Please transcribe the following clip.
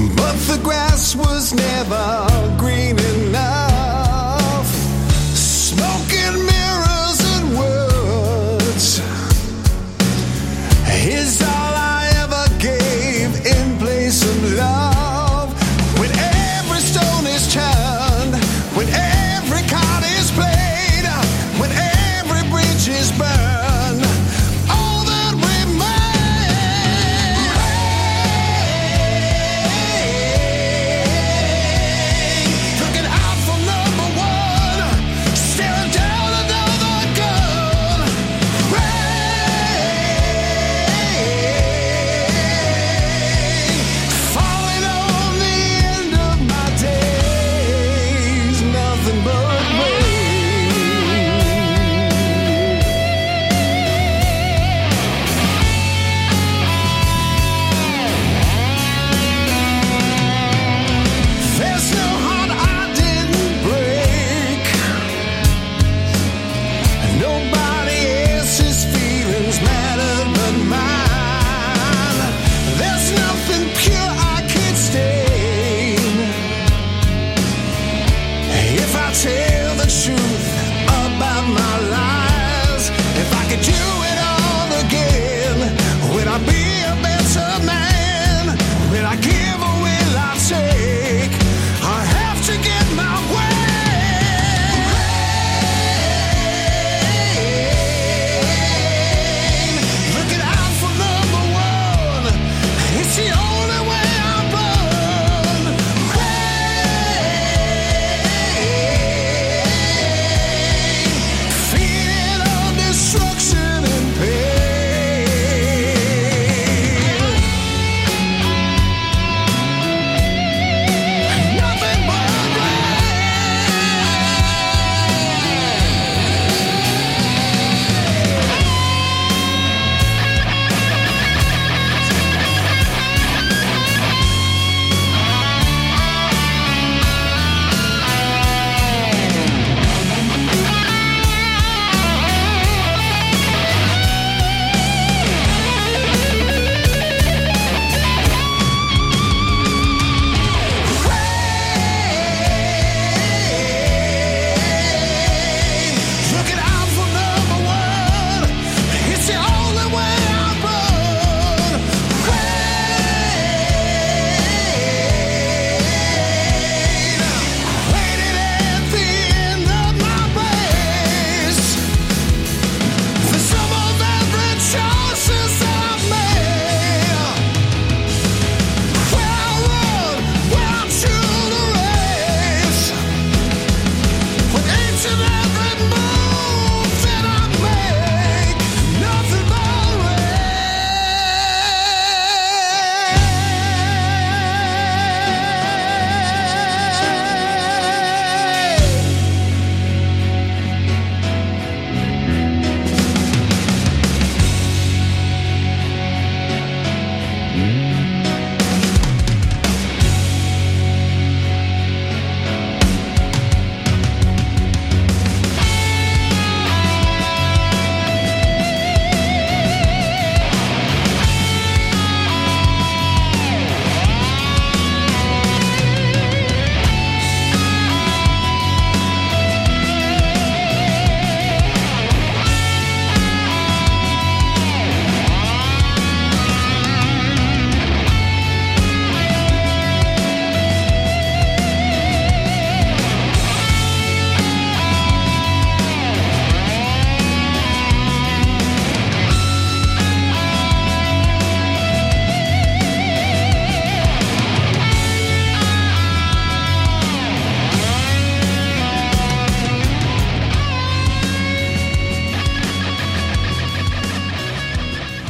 But the grass was never green enough. Smoke and mirrors and words is all I ever gave in place of love. When every stone is turned, when